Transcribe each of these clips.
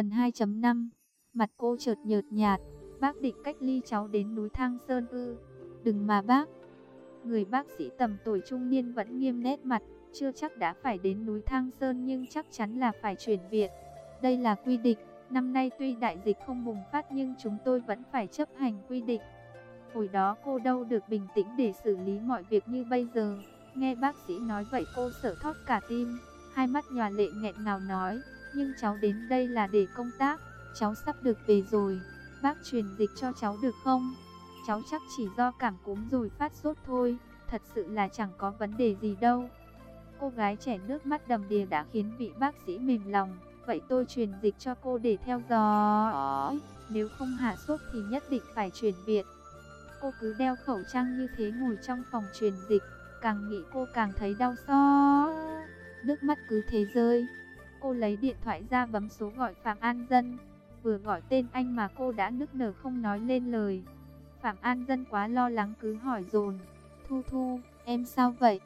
Phần 2.5 Mặt cô chợt nhợt nhạt, bác định cách ly cháu đến núi Thang Sơn ư. Đừng mà bác. Người bác sĩ tầm tuổi trung niên vẫn nghiêm nét mặt, chưa chắc đã phải đến núi Thang Sơn nhưng chắc chắn là phải chuyển viện. Đây là quy định, năm nay tuy đại dịch không bùng phát nhưng chúng tôi vẫn phải chấp hành quy định. Hồi đó cô đâu được bình tĩnh để xử lý mọi việc như bây giờ. Nghe bác sĩ nói vậy cô sợ thót cả tim, hai mắt nhòa lệ nghẹn ngào nói, nhưng cháu đến đây là để công tác, cháu sắp được về rồi, bác truyền dịch cho cháu được không? Cháu chắc chỉ do cảm cúm rồi phát sốt thôi, thật sự là chẳng có vấn đề gì đâu. Cô gái trẻ nước mắt đầm đìa đã khiến vị bác sĩ mềm lòng, vậy tôi truyền dịch cho cô để theo dõi, nếu không hạ sốt thì nhất định phải truyền viện. Cô cứ đeo khẩu trang như thế ngồi trong phòng truyền dịch, càng nghĩ cô càng thấy đau xót. Nước mắt cứ thế rơi. Cô lấy điện thoại ra bấm số gọi Phạm An Dân. Vừa gọi tên anh mà cô đã nức nở không nói lên lời. Phạm An Dân quá lo lắng cứ hỏi dồn. Thu Thu, em sao vậy?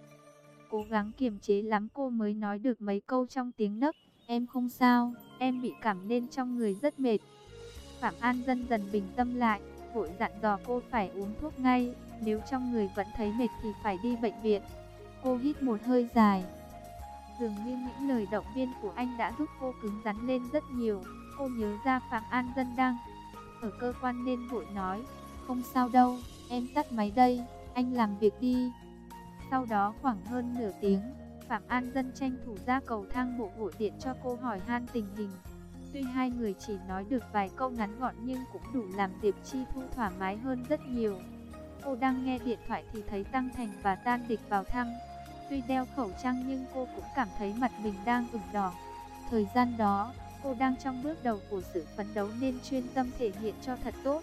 Cố gắng kiềm chế lắm cô mới nói được mấy câu trong tiếng nấc. Em không sao, em bị cảm nên trong người rất mệt. Phạm An Dân dần bình tâm lại, vội dặn dò cô phải uống thuốc ngay. Nếu trong người vẫn thấy mệt thì phải đi bệnh viện. Cô hít một hơi dài. Dường như những lời động viên của anh đã giúp cô cứng rắn lên rất nhiều. Cô nhớ ra Phạm An Dân đang ở cơ quan nên vội nói. Không sao đâu, em tắt máy đây, anh làm việc đi. Sau đó khoảng hơn nửa tiếng, Phạm An Dân tranh thủ ra cầu thang bộ gọi điện cho cô hỏi han tình hình. Tuy hai người chỉ nói được vài câu ngắn gọn nhưng cũng đủ làm Diệp Chi Thu thoải mái hơn rất nhiều. Cô đang nghe điện thoại thì thấy Tăng Thành và Tan Địch vào thăm. Tuy đeo khẩu trang nhưng cô cũng cảm thấy mặt mình đang ửng đỏ. Thời gian đó, cô đang trong bước đầu của sự phấn đấu nên chuyên tâm thể hiện cho thật tốt.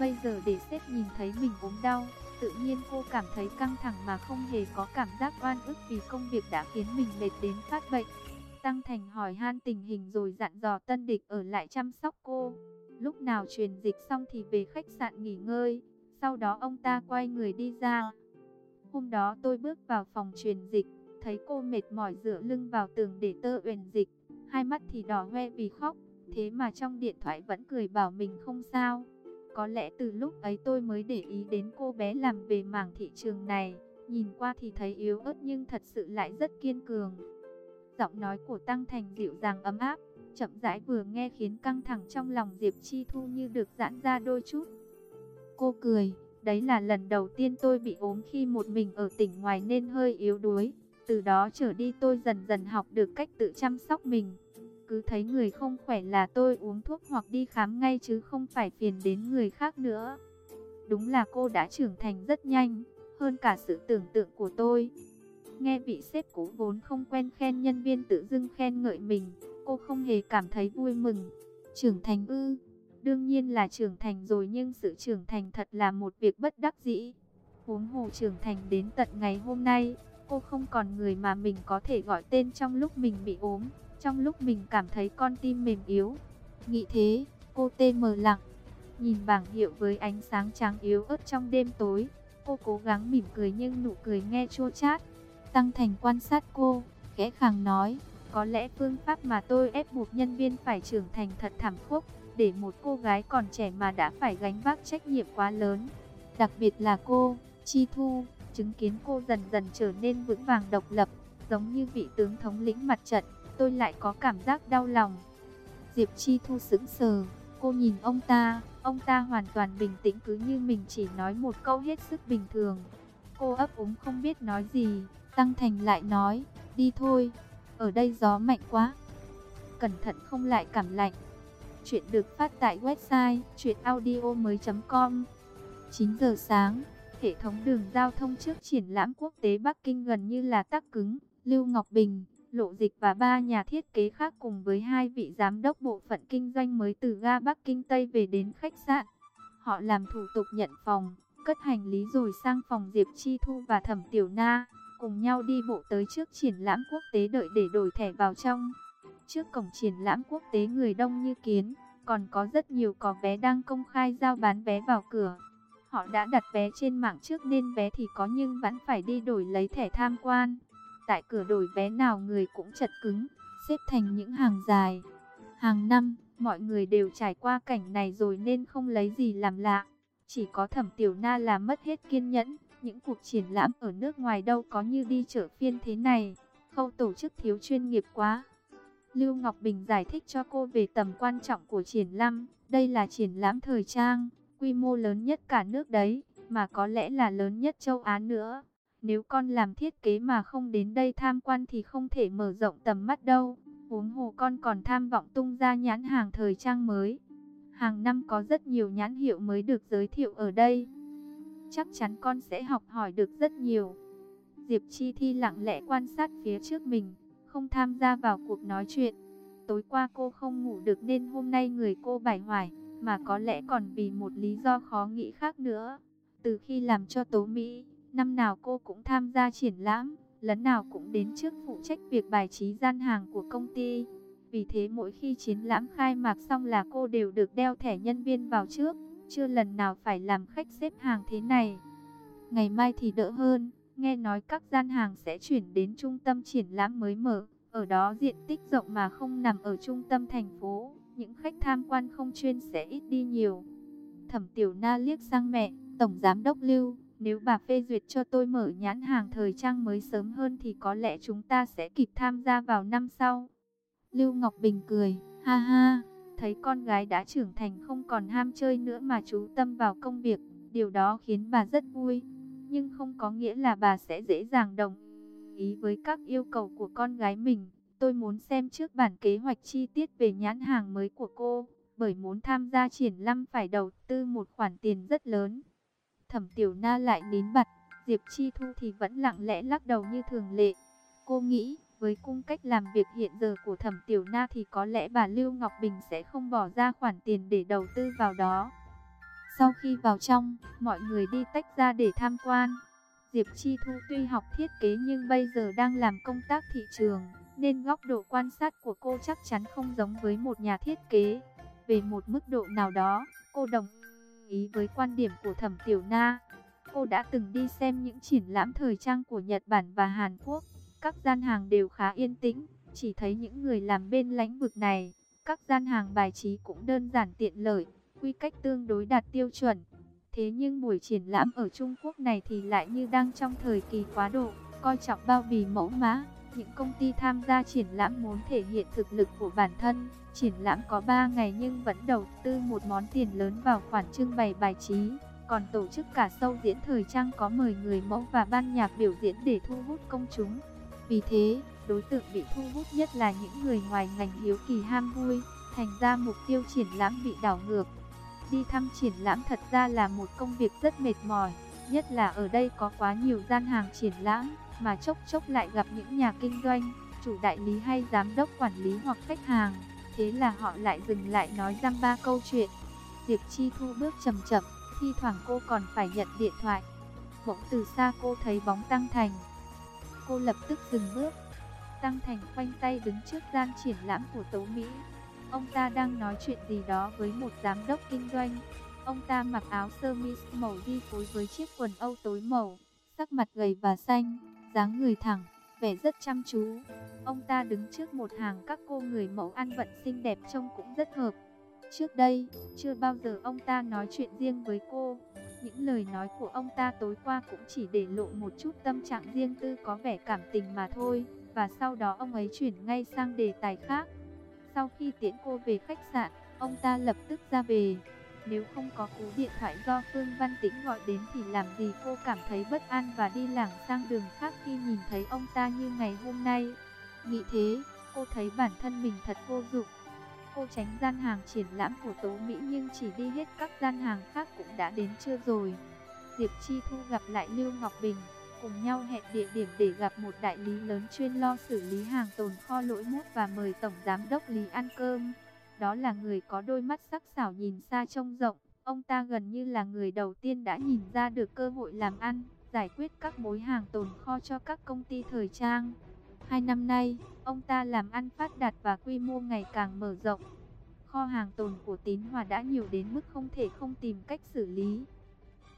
Bây giờ để sếp nhìn thấy mình ốm đau, tự nhiên cô cảm thấy căng thẳng mà không hề có cảm giác oan ức vì công việc đã khiến mình mệt đến phát bệnh. Tăng Thành hỏi han tình hình rồi dặn dò tân địch ở lại chăm sóc cô. Lúc nào truyền dịch xong thì về khách sạn nghỉ ngơi. Sau đó ông ta quay người đi ra. Hôm đó tôi bước vào phòng truyền dịch, thấy cô mệt mỏi dựa lưng vào tường để tơ uyển dịch, hai mắt thì đỏ hoe vì khóc, thế mà trong điện thoại vẫn cười bảo mình không sao. Có lẽ từ lúc ấy tôi mới để ý đến cô bé làm về mảng thị trường này, nhìn qua thì thấy yếu ớt nhưng thật sự lại rất kiên cường. Giọng nói của Tăng Thành dịu dàng ấm áp, chậm rãi vừa nghe khiến căng thẳng trong lòng Diệp Chi Thu như được giãn ra đôi chút. Cô cười, đấy là lần đầu tiên tôi bị ốm khi một mình ở tỉnh ngoài nên hơi yếu đuối. Từ đó trở đi tôi dần dần học được cách tự chăm sóc mình. Cứ thấy người không khỏe là tôi uống thuốc hoặc đi khám ngay chứ không phải phiền đến người khác nữa. Đúng là cô đã trưởng thành rất nhanh, hơn cả sự tưởng tượng của tôi. Nghe vị sếp cũ vốn không quen khen nhân viên tự dưng khen ngợi mình, cô không hề cảm thấy vui mừng. Trưởng thành ư, đương nhiên là trưởng thành rồi nhưng sự trưởng thành thật là một việc bất đắc dĩ. Huống hồ trưởng thành đến tận ngày hôm nay, cô không còn người mà mình có thể gọi tên trong lúc mình bị ốm, trong lúc mình cảm thấy con tim mềm yếu. Nghĩ thế, cô tê mờ lặng, nhìn bảng hiệu với ánh sáng trắng yếu ớt trong đêm tối. Cô cố gắng mỉm cười nhưng nụ cười nghe chua chát. Tăng Thành quan sát cô, kẽ khàng nói, có lẽ phương pháp mà tôi ép buộc nhân viên phải trưởng thành thật thảm khốc, để một cô gái còn trẻ mà đã phải gánh vác trách nhiệm quá lớn. Đặc biệt là cô, Chi Thu, chứng kiến cô dần dần trở nên vững vàng độc lập, giống như vị tướng thống lĩnh mặt trận, tôi lại có cảm giác đau lòng. Diệp Chi Thu sững sờ, cô nhìn ông ta, ông ta hoàn toàn bình tĩnh cứ như mình chỉ nói một câu hết sức bình thường. Cô ấp úng không biết nói gì, Tăng Thành lại nói, đi thôi, ở đây gió mạnh quá. Cẩn thận không lại cảm lạnh. Chuyện được phát tại website chuyenaudio.com 9 giờ sáng, hệ thống đường giao thông trước triển lãm quốc tế Bắc Kinh gần như là tắc cứng. Lưu Ngọc Bình, Lộ Dịch và ba nhà thiết kế khác cùng với hai vị giám đốc bộ phận kinh doanh mới từ ga Bắc Kinh Tây về đến khách sạn. Họ làm thủ tục nhận phòng, cất hành lý rồi sang phòng Diệp Chi Thu và Thẩm Tiểu Na cùng nhau đi bộ tới trước triển lãm quốc tế đợi để đổi thẻ vào trong. Trước cổng triển lãm quốc tế người đông như kiến, còn có rất nhiều có vé đang công khai giao bán vé vào cửa. Họ đã đặt vé trên mạng trước nên vé thì có nhưng vẫn phải đi đổi lấy thẻ tham quan. Tại cửa đổi vé nào người cũng chật cứng, xếp thành những hàng dài. Hàng năm, Mọi người đều trải qua cảnh này rồi nên không lấy gì làm lạ. Chỉ có thẩm tiểu na là mất hết kiên nhẫn. Những cuộc triển lãm ở nước ngoài đâu có như đi chợ phiên thế này. Khâu tổ chức thiếu chuyên nghiệp quá. Lưu Ngọc Bình giải thích cho cô về tầm quan trọng của triển lãm. Đây là triển lãm thời trang, quy mô lớn nhất cả nước đấy, mà có lẽ là lớn nhất châu Á nữa. Nếu con làm thiết kế mà không đến đây tham quan thì không thể mở rộng tầm mắt đâu. Huống hồ con còn tham vọng tung ra nhãn hàng thời trang mới. Hàng năm có rất nhiều nhãn hiệu mới được giới thiệu ở đây. Chắc chắn con sẽ học hỏi được rất nhiều. Diệp Chi Thi lặng lẽ quan sát phía trước mình, không tham gia vào cuộc nói chuyện. Tối qua cô không ngủ được nên hôm nay người cô bải hoài, mà có lẽ còn vì một lý do khó nghĩ khác nữa. Từ khi làm cho Tố Mỹ, năm nào cô cũng tham gia triển lãm, lần nào cũng đến trước phụ trách việc bài trí gian hàng của công ty. Vì thế mỗi khi triển lãm khai mạc xong là cô đều được đeo thẻ nhân viên vào trước, chưa lần nào phải làm khách xếp hàng thế này. Ngày mai thì đỡ hơn, nghe nói các gian hàng sẽ chuyển đến trung tâm triển lãm mới mở, ở đó diện tích rộng mà không nằm ở trung tâm thành phố, những khách tham quan không chuyên sẽ ít đi nhiều. Thẩm Tiểu Na liếc sang mẹ, Tổng Giám Đốc Lưu, nếu bà phê duyệt cho tôi mở nhãn hàng thời trang mới sớm hơn thì có lẽ chúng ta sẽ kịp tham gia vào năm sau. Lưu Ngọc Bình cười, ha ha, thấy con gái đã trưởng thành không còn ham chơi nữa mà chú tâm vào công việc, điều đó khiến bà rất vui. Nhưng không có nghĩa là bà sẽ dễ dàng đồng ý với các yêu cầu của con gái mình. Tôi muốn xem trước bản kế hoạch chi tiết về nhãn hàng mới của cô, bởi muốn tham gia triển lãm phải đầu tư một khoản tiền rất lớn. Thẩm Tiểu Na lại nín bặt, Diệp Chi Thu thì vẫn lặng lẽ lắc đầu như thường lệ. Cô nghĩ, với cung cách làm việc hiện giờ của Thẩm Tiểu Na thì có lẽ bà Lưu Ngọc Bình sẽ không bỏ ra khoản tiền để đầu tư vào đó. Sau khi vào trong, mọi người đi tách ra để tham quan. Diệp Chi Thu tuy học thiết kế nhưng bây giờ đang làm công tác thị trường, nên góc độ quan sát của cô chắc chắn không giống với một nhà thiết kế. Về một mức độ nào đó, cô đồng ý với quan điểm của Thẩm Tiểu Na. Cô đã từng đi xem những triển lãm thời trang của Nhật Bản và Hàn Quốc. Các gian hàng đều khá yên tĩnh, chỉ thấy những người làm bên lãnh vực này. Các gian hàng bài trí cũng đơn giản tiện lợi, quy cách tương đối đạt tiêu chuẩn. Thế nhưng buổi triển lãm ở Trung Quốc này thì lại như đang trong thời kỳ quá độ, coi trọng bao bì mẫu mã. Những công ty tham gia triển lãm muốn thể hiện thực lực của bản thân. Triển lãm có 3 ngày nhưng vẫn đầu tư một món tiền lớn vào khoản trưng bày bài trí. Còn tổ chức cả sâu diễn thời trang có mời người mẫu và ban nhạc biểu diễn để thu hút công chúng. Vì thế, đối tượng bị thu hút nhất là những người ngoài ngành hiếu kỳ ham vui. Thành ra mục tiêu triển lãm bị đảo ngược. Đi thăm triển lãm thật ra là một công việc rất mệt mỏi, nhất là ở đây có quá nhiều gian hàng triển lãm, mà chốc chốc lại gặp những nhà kinh doanh, chủ đại lý hay giám đốc quản lý hoặc khách hàng. Thế là họ lại dừng lại nói răm ba câu chuyện. Diệp Chi Thu bước chậm chậm, thi thoảng cô còn phải nhận điện thoại. Bỗng từ xa cô thấy bóng Tăng Thành. Cô lập tức dừng bước. Tăng Thành khoanh tay đứng trước gian triển lãm của Tố Mỹ. Ông ta đang nói chuyện gì đó với một giám đốc kinh doanh. Ông ta mặc áo sơ mi màu đi phối với chiếc quần âu tối màu, sắc mặt gầy và xanh, dáng người thẳng, vẻ rất chăm chú. Ông ta đứng trước một hàng các cô người mẫu ăn vận xinh đẹp trông cũng rất hợp. Trước đây, chưa bao giờ ông ta nói chuyện riêng với cô. Những lời nói của ông ta tối qua cũng chỉ để lộ một chút tâm trạng riêng tư có vẻ cảm tình mà thôi. Và sau đó ông ấy chuyển ngay sang đề tài khác. Sau khi tiễn cô về khách sạn, ông ta lập tức ra về. Nếu không có cú điện thoại do Phương Văn Tĩnh gọi đến thì làm gì cô cảm thấy bất an và đi lảng sang đường khác khi nhìn thấy ông ta như ngày hôm nay. Nghĩ thế, cô thấy bản thân mình thật vô dụng. Cô tránh gian hàng triển lãm của Tố Mỹ nhưng chỉ đi hết các gian hàng khác cũng đã đến chưa rồi. Diệp Chi Thu gặp lại Lưu Ngọc Bình, cùng nhau hẹn địa điểm để gặp một đại lý lớn chuyên lo xử lý hàng tồn kho lỗi mút và mời Tổng Giám đốc Lý ăn cơm. Đó là người có đôi mắt sắc sảo nhìn xa trông rộng, ông ta gần như là người đầu tiên đã nhìn ra được cơ hội làm ăn, giải quyết các mối hàng tồn kho cho các công ty thời trang. Hai năm nay, ông ta làm ăn phát đạt và quy mô ngày càng mở rộng. Kho hàng tồn của Tín Hòa đã nhiều đến mức không thể không tìm cách xử lý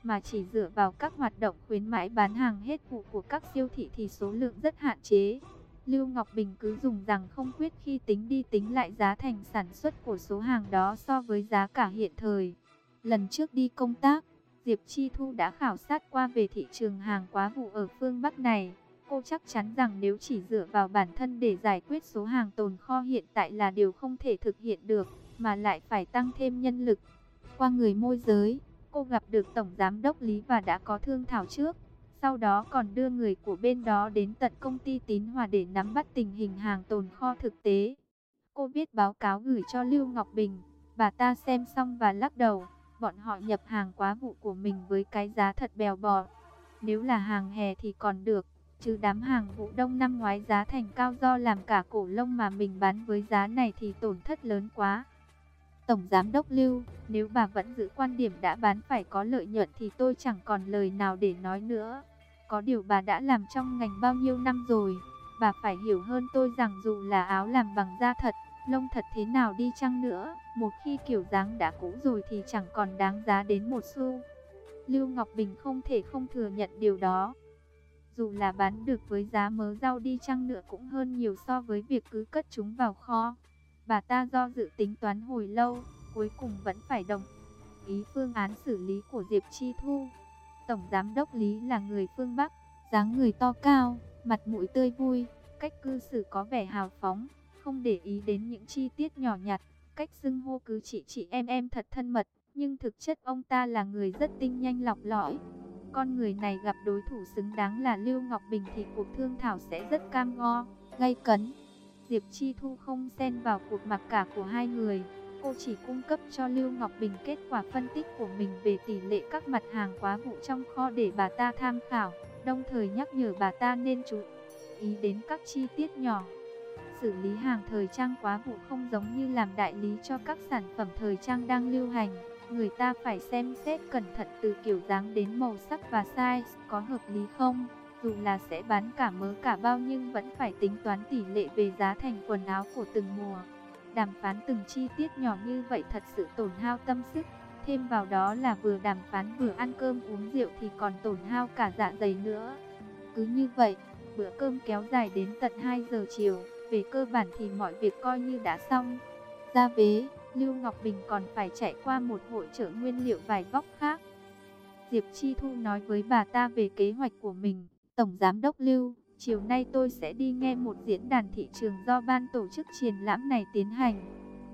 mà chỉ dựa vào các hoạt động khuyến mãi bán hàng hết vụ của các siêu thị thì số lượng rất hạn chế. Lưu Ngọc Bình cứ dùng rằng không quyết khi tính đi tính lại giá thành sản xuất của số hàng đó so với giá cả hiện thời. Lần trước đi công tác, Diệp Chi Thu đã khảo sát qua về thị trường hàng quá vụ ở phương Bắc này. Cô chắc chắn rằng nếu chỉ dựa vào bản thân để giải quyết số hàng tồn kho hiện tại là điều không thể thực hiện được, mà lại phải tăng thêm nhân lực. Qua người môi giới, cô gặp được Tổng Giám đốc Lý và đã có thương thảo trước. Sau đó còn đưa người của bên đó đến tận công ty Tín Hòa để nắm bắt tình hình hàng tồn kho thực tế. Cô viết báo cáo gửi cho Lưu Ngọc Bình, bà ta xem xong và lắc đầu, bọn họ nhập hàng quá vụ của mình với cái giá thật bèo bọt. Nếu là hàng hè thì còn được, chứ đám hàng vụ đông năm ngoái giá thành cao do làm cả cổ lông mà mình bán với giá này thì tổn thất lớn quá. Tổng Giám Đốc Lưu, nếu bà vẫn giữ quan điểm đã bán phải có lợi nhuận thì tôi chẳng còn lời nào để nói nữa. Có điều bà đã làm trong ngành bao nhiêu năm rồi, bà phải hiểu hơn tôi rằng dù là áo làm bằng da thật, lông thật thế nào đi chăng nữa, một khi kiểu dáng đã cũ rồi thì chẳng còn đáng giá đến một xu. Lưu Ngọc Bình không thể không thừa nhận điều đó. Dù là bán được với giá mớ rau đi chăng nữa cũng hơn nhiều so với việc cứ cất chúng vào kho. Bà ta do dự tính toán hồi lâu, cuối cùng vẫn phải đồng ý phương án xử lý của Diệp Chi Thu. Tổng Giám đốc Lý là người phương Bắc, dáng người to cao, mặt mũi tươi vui, cách cư xử có vẻ hào phóng, không để ý đến những chi tiết nhỏ nhặt, cách xưng hô cứ chị chị em em thật thân mật, nhưng thực chất ông ta là người rất tinh nhanh lọc lõi. Con người này gặp đối thủ xứng đáng là Lưu Ngọc Bình thì cuộc thương thảo sẽ rất cam go, gay cấn. Diệp Chi Thu không xen vào cuộc mặc cả của hai người. Cô chỉ cung cấp cho Lưu Ngọc Bình kết quả phân tích của mình về tỷ lệ các mặt hàng quá vụ trong kho để bà ta tham khảo, đồng thời nhắc nhở bà ta nên chú ý đến các chi tiết nhỏ. Xử lý hàng thời trang quá vụ không giống như làm đại lý cho các sản phẩm thời trang đang lưu hành. Người ta phải xem xét cẩn thận từ kiểu dáng đến màu sắc và size có hợp lý không. Dù là sẽ bán cả mớ cả bao nhưng vẫn phải tính toán tỷ lệ về giá thành quần áo của từng mùa. Đàm phán từng chi tiết nhỏ như vậy thật sự tổn hao tâm sức. Thêm vào đó là vừa đàm phán vừa ăn cơm uống rượu thì còn tổn hao cả dạ dày nữa. Cứ như vậy, bữa cơm kéo dài đến tận 2 giờ chiều. Về cơ bản thì mọi việc coi như đã xong. Ra vế, Lưu Ngọc Bình còn phải chạy qua một hội trợ nguyên liệu vải vóc khác. Diệp Chi Thu nói với bà ta về kế hoạch của mình. Tổng Giám đốc Lưu, chiều nay tôi sẽ đi nghe một diễn đàn thị trường do ban tổ chức triển lãm này tiến hành.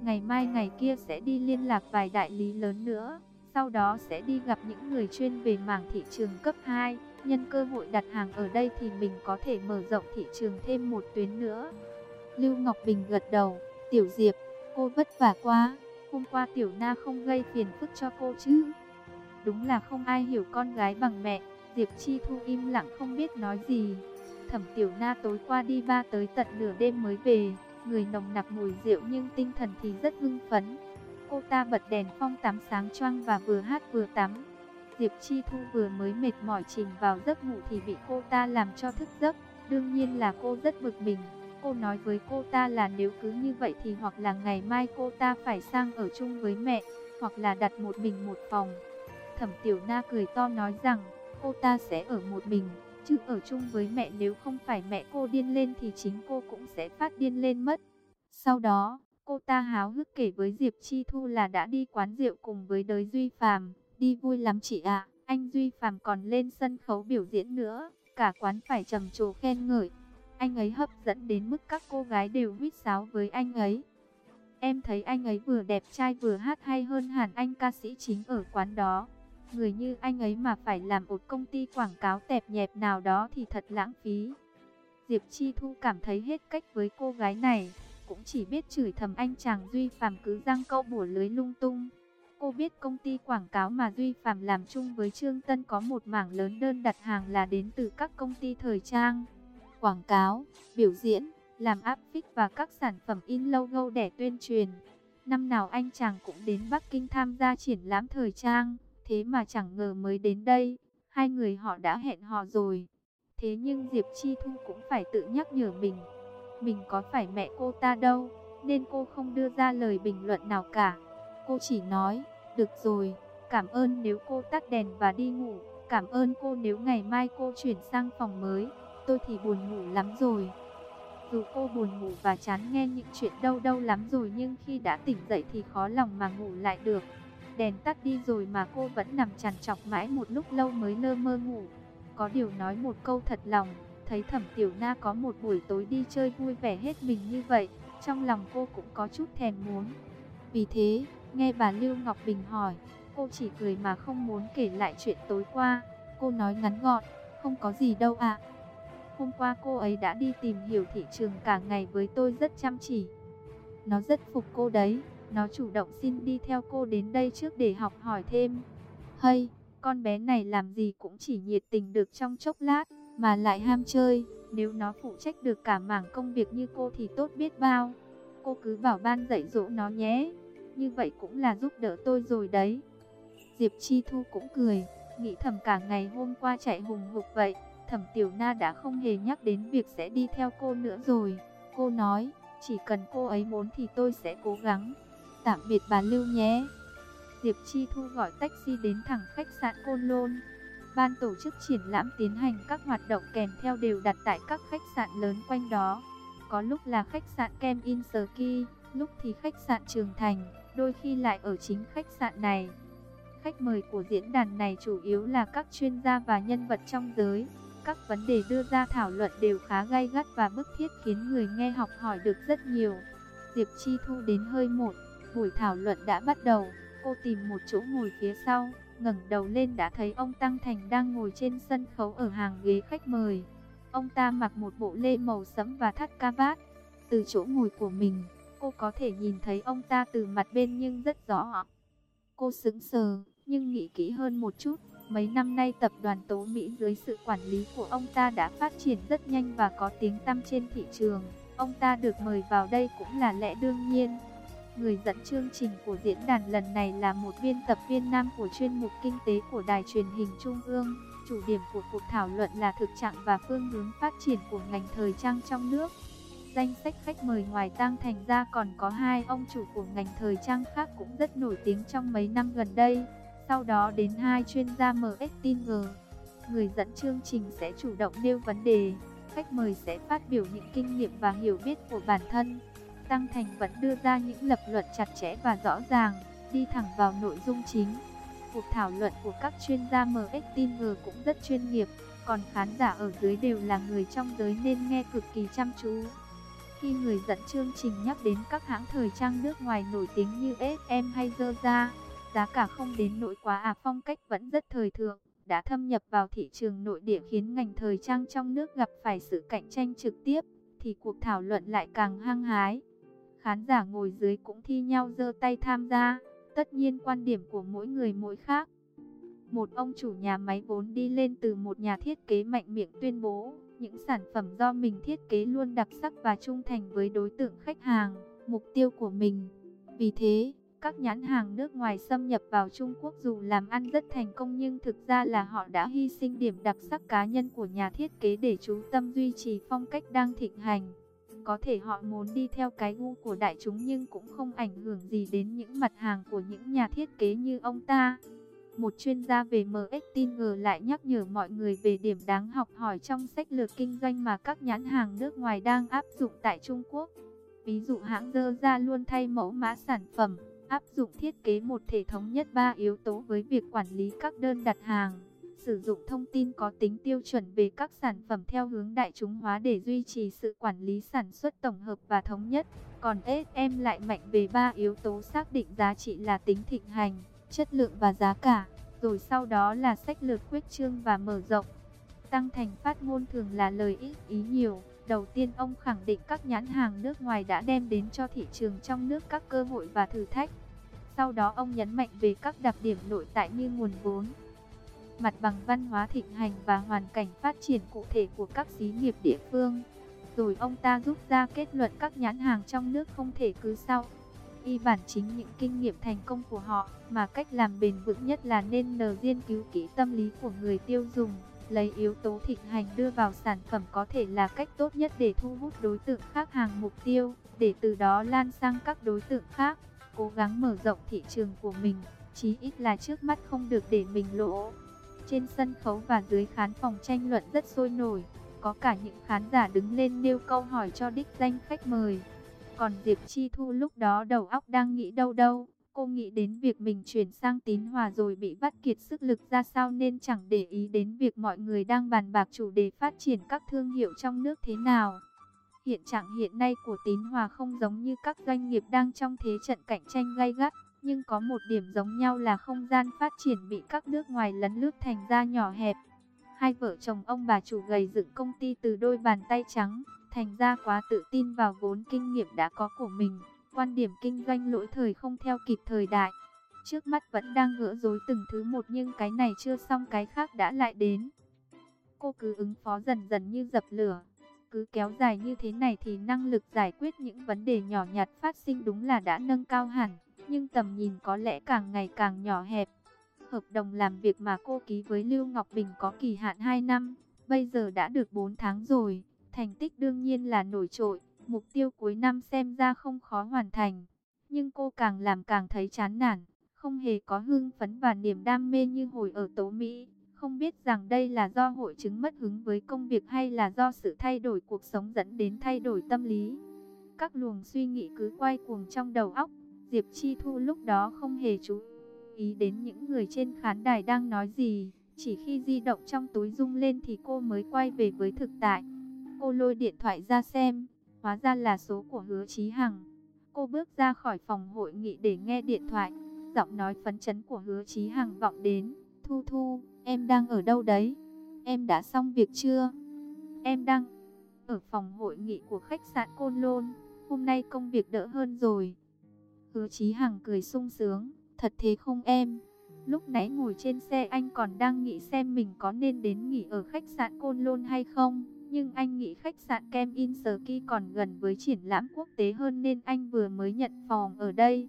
Ngày mai ngày kia sẽ đi liên lạc vài đại lý lớn nữa. Sau đó sẽ đi gặp những người chuyên về mảng thị trường cấp 2. Nhân cơ hội đặt hàng ở đây thì mình có thể mở rộng thị trường thêm một tuyến nữa. Lưu Ngọc Bình gật đầu, Tiểu Diệp, cô vất vả quá. Hôm qua Tiểu Na không gây phiền phức cho cô chứ. Đúng là không ai hiểu con gái bằng mẹ. Diệp Chi Thu im lặng không biết nói gì. Thẩm Tiểu Na tối qua đi ba tới tận nửa đêm mới về, người nồng nặc mùi rượu nhưng tinh thần thì rất hưng phấn. Cô ta bật đèn phong tắm sáng choang và vừa hát vừa tắm. Diệp Chi Thu vừa mới mệt mỏi chìm vào giấc ngủ thì bị cô ta làm cho thức giấc. Đương nhiên là cô rất bực mình. Cô nói với cô ta là nếu cứ như vậy thì hoặc là ngày mai cô ta phải sang ở chung với mẹ, hoặc là đặt một mình một phòng. Thẩm Tiểu Na cười to nói rằng, cô ta sẽ ở một mình, chứ ở chung với mẹ nếu không phải mẹ cô điên lên thì chính cô cũng sẽ phát điên lên mất. Sau đó, cô ta háo hức kể với Diệp Chi Thu là đã đi quán rượu cùng với đới Duy Phàm, đi vui lắm chị ạ, anh Duy Phàm còn lên sân khấu biểu diễn nữa, cả quán phải trầm trồ khen ngợi. Anh ấy hấp dẫn đến mức các cô gái đều huýt sáo với anh ấy. Em thấy anh ấy vừa đẹp trai vừa hát hay hơn hẳn anh ca sĩ chính ở quán đó. Người như anh ấy mà phải làm một công ty quảng cáo tẹp nhẹp nào đó thì thật lãng phí. Diệp Chi Thu cảm thấy hết cách với cô gái này, cũng chỉ biết chửi thầm anh chàng Duy Phạm cứ răng câu bùa lưới lung tung. Cô biết công ty quảng cáo mà Duy Phạm làm chung với Trương Tân có một mảng lớn đơn đặt hàng là đến từ các công ty thời trang, quảng cáo, biểu diễn, làm áp phích và các sản phẩm in logo để tuyên truyền. Năm nào anh chàng cũng đến Bắc Kinh tham gia triển lãm thời trang. Thế mà chẳng ngờ mới đến đây, hai người họ đã hẹn hò rồi. Thế nhưng Diệp Chi Thu cũng phải tự nhắc nhở mình. Mình có phải mẹ cô ta đâu, nên cô không đưa ra lời bình luận nào cả. Cô chỉ nói, được rồi, cảm ơn nếu cô tắt đèn và đi ngủ. Cảm ơn cô nếu ngày mai cô chuyển sang phòng mới, tôi thì buồn ngủ lắm rồi. Dù cô buồn ngủ và chán nghe những chuyện đâu đâu lắm rồi nhưng khi đã tỉnh dậy thì khó lòng mà ngủ lại được. Đèn tắt đi rồi mà cô vẫn nằm chằn chọc mãi một lúc lâu mới lơ mơ ngủ. Có điều nói một câu thật lòng, thấy thẩm tiểu na có một buổi tối đi chơi vui vẻ hết mình như vậy, trong lòng cô cũng có chút thèm muốn. Vì thế, nghe bà Lưu Ngọc Bình hỏi, cô chỉ cười mà không muốn kể lại chuyện tối qua. Cô nói ngắn gọn, không có gì đâu ạ. Hôm qua cô ấy đã đi tìm hiểu thị trường cả ngày với tôi rất chăm chỉ. Nó rất phục cô đấy, nó chủ động xin đi theo cô đến đây trước để học hỏi thêm. Hay, con bé này làm gì cũng chỉ nhiệt tình được trong chốc lát, mà lại ham chơi. Nếu nó phụ trách được cả mảng công việc như cô thì tốt biết bao. Cô cứ bảo ban dạy dỗ nó nhé. Như vậy cũng là giúp đỡ tôi rồi đấy. Diệp Chi Thu cũng cười, nghĩ thầm cả ngày hôm qua chạy hùng hục vậy. Thẩm Tiểu Na đã không hề nhắc đến việc sẽ đi theo cô nữa rồi. Cô nói, chỉ cần cô ấy muốn thì tôi sẽ cố gắng. Tạm biệt bà Lưu nhé. Diệp Chi Thu gọi taxi đến thẳng khách sạn Côn Lôn. Ban tổ chức triển lãm tiến hành các hoạt động kèm theo đều đặt tại các khách sạn lớn quanh đó. Có lúc là khách sạn Kem In Ski, lúc thì khách sạn Trường Thành, đôi khi lại ở chính khách sạn này. Khách mời của diễn đàn này chủ yếu là các chuyên gia và nhân vật trong giới. Các vấn đề đưa ra thảo luận đều khá gay gắt và bức thiết khiến người nghe học hỏi được rất nhiều. Diệp Chi Thu đến hơi một, buổi thảo luận đã bắt đầu. Cô tìm một chỗ ngồi phía sau, ngẩng đầu lên đã thấy ông Tăng Thành đang ngồi trên sân khấu ở hàng ghế khách mời. Ông ta mặc một bộ lê màu sẫm và thắt ca vát. Từ chỗ ngồi của mình, cô có thể nhìn thấy ông ta từ mặt bên nhưng rất rõ. Cô sững sờ, nhưng nghĩ kỹ hơn một chút, Mấy năm nay tập đoàn Tố Mỹ dưới sự quản lý của ông ta đã phát triển rất nhanh và có tiếng tăm trên thị trường. Ông ta được mời vào đây cũng là lẽ đương nhiên. Người dẫn chương trình của diễn đàn lần này là một biên tập viên nam của chuyên mục kinh tế của Đài truyền hình Trung ương. Chủ điểm của cuộc thảo luận là thực trạng và phương hướng phát triển của ngành thời trang trong nước. Danh sách khách mời ngoài Tăng Thành ra còn có hai ông chủ của ngành thời trang khác cũng rất nổi tiếng trong mấy năm gần đây. Sau đó đến hai chuyên gia MSTG. Người dẫn chương trình sẽ chủ động nêu vấn đề, khách mời sẽ phát biểu những kinh nghiệm và hiểu biết của bản thân. Tăng Thành vẫn đưa ra những lập luận chặt chẽ và rõ ràng, đi thẳng vào nội dung chính. Cuộc thảo luận của các chuyên gia MSTG cũng rất chuyên nghiệp, còn khán giả ở dưới đều là người trong giới nên nghe cực kỳ chăm chú. Khi người dẫn chương trình nhắc đến các hãng thời trang nước ngoài nổi tiếng như SM hay Zara, Giá cả không đến nỗi quá à phong cách vẫn rất thời thượng, đã thâm nhập vào thị trường nội địa khiến ngành thời trang trong nước gặp phải sự cạnh tranh trực tiếp, thì cuộc thảo luận lại càng hăng hái. Khán giả ngồi dưới cũng thi nhau giơ tay tham gia, tất nhiên quan điểm của mỗi người mỗi khác. Một ông chủ nhà máy vốn đi lên từ một nhà thiết kế mạnh miệng tuyên bố, những sản phẩm do mình thiết kế luôn đặc sắc và trung thành với đối tượng khách hàng, mục tiêu của mình. Vì thế, các nhãn hàng nước ngoài xâm nhập vào Trung Quốc dù làm ăn rất thành công nhưng thực ra là họ đã hy sinh điểm đặc sắc cá nhân của nhà thiết kế để chú tâm duy trì phong cách đang thịnh hành. Có thể họ muốn đi theo cái gu của đại chúng nhưng cũng không ảnh hưởng gì đến những mặt hàng của những nhà thiết kế như ông ta. Một chuyên gia về MSTG lại nhắc nhở mọi người về điểm đáng học hỏi trong sách lược kinh doanh mà các nhãn hàng nước ngoài đang áp dụng tại Trung Quốc. Ví dụ hãng dơ ra luôn thay mẫu mã sản phẩm, áp dụng thiết kế một thể thống nhất ba yếu tố với việc quản lý các đơn đặt hàng, sử dụng thông tin có tính tiêu chuẩn về các sản phẩm theo hướng đại chúng hóa để duy trì sự quản lý sản xuất tổng hợp và thống nhất. Còn SM lại mạnh về ba yếu tố xác định giá trị là tính thịnh hành, chất lượng và giá cả, rồi sau đó là sách lược quyết trương và mở rộng. Tăng thành phát ngôn thường là lời ít ý nhiều. Đầu tiên ông khẳng định các nhãn hàng nước ngoài đã đem đến cho thị trường trong nước các cơ hội và thử thách. Sau đó ông nhấn mạnh về các đặc điểm nội tại như nguồn vốn, mặt bằng văn hóa thịnh hành và hoàn cảnh phát triển cụ thể của các xí nghiệp địa phương. Rồi ông ta rút ra kết luận các nhãn hàng trong nước không thể cứ sau. Y bản chính những kinh nghiệm thành công của họ, mà cách làm bền vững nhất là nên nờ nghiên cứu kỹ tâm lý của người tiêu dùng. Lấy yếu tố thịnh hành đưa vào sản phẩm có thể là cách tốt nhất để thu hút đối tượng khác hàng mục tiêu, để từ đó lan sang các đối tượng khác cố gắng mở rộng thị trường của mình, chí ít là trước mắt không được để mình lỗ. Trên sân khấu và dưới khán phòng tranh luận rất sôi nổi, có cả những khán giả đứng lên nêu câu hỏi cho đích danh khách mời. Còn Diệp Chi Thu lúc đó đầu óc đang nghĩ đâu đâu. Cô nghĩ đến việc mình chuyển sang tín hòa rồi bị bắt kiệt sức lực ra sao nên chẳng để ý đến việc mọi người đang bàn bạc chủ đề phát triển các thương hiệu trong nước thế nào. Hiện trạng hiện nay của tín hòa không giống như các doanh nghiệp đang trong thế trận cạnh tranh gay gắt, nhưng có một điểm giống nhau là không gian phát triển bị các nước ngoài lấn lướt thành ra nhỏ hẹp. Hai vợ chồng ông bà chủ gầy dựng công ty từ đôi bàn tay trắng, thành ra quá tự tin vào vốn kinh nghiệm đã có của mình. Quan điểm kinh doanh lỗi thời không theo kịp thời đại. Trước mắt vẫn đang gỡ rối từng thứ một nhưng cái này chưa xong cái khác đã lại đến. Cô cứ ứng phó dần dần như dập lửa. Cứ kéo dài như thế này thì năng lực giải quyết những vấn đề nhỏ nhặt phát sinh đúng là đã nâng cao hẳn. Nhưng tầm nhìn có lẽ càng ngày càng nhỏ hẹp. Hợp đồng làm việc mà cô ký với Lưu Ngọc Bình có kỳ hạn 2 năm. Bây giờ đã được 4 tháng rồi. Thành tích đương nhiên là nổi trội. Mục tiêu cuối năm xem ra không khó hoàn thành. Nhưng cô càng làm càng thấy chán nản, không hề có hương phấn và niềm đam mê như hồi ở Tố Mỹ. Không biết rằng đây là do hội chứng mất hứng với công việc hay là do sự thay đổi cuộc sống dẫn đến thay đổi tâm lý. Các luồng suy nghĩ cứ quay cuồng trong đầu óc. Diệp Chi Thu lúc đó không hề chú ý đến những người trên khán đài đang nói gì. Chỉ khi di động trong túi rung lên thì cô mới quay về với thực tại. Cô lôi điện thoại ra xem, Hóa ra là số của hứa Chí Hằng. Cô bước ra khỏi phòng hội nghị để nghe điện thoại. Giọng nói phấn chấn của hứa Chí Hằng vọng đến. Thu Thu, em đang ở đâu đấy? Em đã xong việc chưa? Em đang ở phòng hội nghị của khách sạn Côn Lôn. Hôm nay công việc đỡ hơn rồi. Hứa Chí Hằng cười sung sướng. Thật thế không em? Lúc nãy ngồi trên xe anh còn đang nghĩ xem mình có nên đến nghỉ ở khách sạn Côn Lôn hay không? Nhưng anh nghĩ khách sạn Kem In Ski còn gần với triển lãm quốc tế hơn nên anh vừa mới nhận phòng ở đây.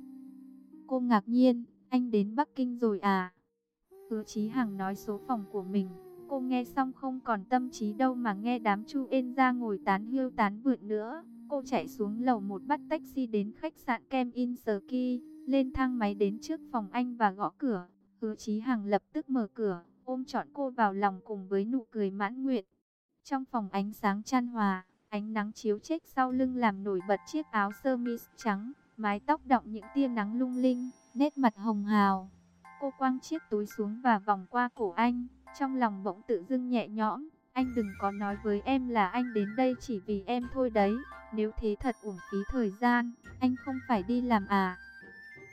Cô ngạc nhiên, anh đến Bắc Kinh rồi à? Hứa Chí Hằng nói số phòng của mình. Cô nghe xong không còn tâm trí đâu mà nghe đám chu ên ra ngồi tán hưu tán vượt nữa. Cô chạy xuống lầu một bắt taxi đến khách sạn Kem In Ski, lên thang máy đến trước phòng anh và gõ cửa. Hứa Chí Hằng lập tức mở cửa, ôm trọn cô vào lòng cùng với nụ cười mãn nguyện. Trong phòng ánh sáng chan hòa, ánh nắng chiếu chết sau lưng làm nổi bật chiếc áo sơ mi trắng, mái tóc đọng những tia nắng lung linh, nét mặt hồng hào. Cô quăng chiếc túi xuống và vòng qua cổ anh, trong lòng bỗng tự dưng nhẹ nhõm. Anh đừng có nói với em là anh đến đây chỉ vì em thôi đấy, nếu thế thật uổng phí thời gian, anh không phải đi làm à.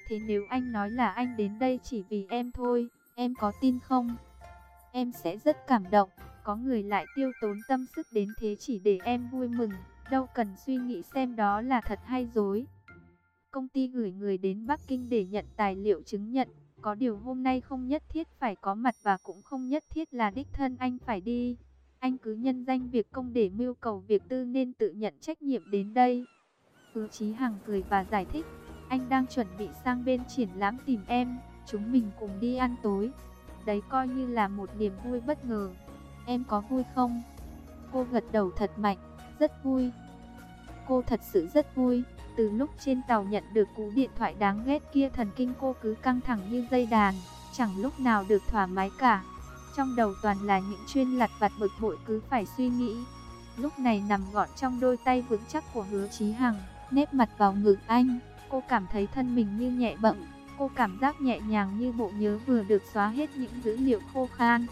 Thế nếu anh nói là anh đến đây chỉ vì em thôi, em có tin không? Em sẽ rất cảm động có người lại tiêu tốn tâm sức đến thế chỉ để em vui mừng, đâu cần suy nghĩ xem đó là thật hay dối. Công ty gửi người đến Bắc Kinh để nhận tài liệu chứng nhận, có điều hôm nay không nhất thiết phải có mặt và cũng không nhất thiết là đích thân anh phải đi. Anh cứ nhân danh việc công để mưu cầu việc tư nên tự nhận trách nhiệm đến đây. Hứa Chí Hằng cười và giải thích, anh đang chuẩn bị sang bên triển lãm tìm em, chúng mình cùng đi ăn tối. Đấy coi như là một niềm vui bất ngờ. Em có vui không? Cô gật đầu thật mạnh, rất vui. Cô thật sự rất vui. Từ lúc trên tàu nhận được cú điện thoại đáng ghét kia thần kinh cô cứ căng thẳng như dây đàn, chẳng lúc nào được thoải mái cả. Trong đầu toàn là những chuyên lặt vặt bực bội cứ phải suy nghĩ. Lúc này nằm gọn trong đôi tay vững chắc của hứa Chí Hằng, nếp mặt vào ngực anh, cô cảm thấy thân mình như nhẹ bẫng. Cô cảm giác nhẹ nhàng như bộ nhớ vừa được xóa hết những dữ liệu khô khan.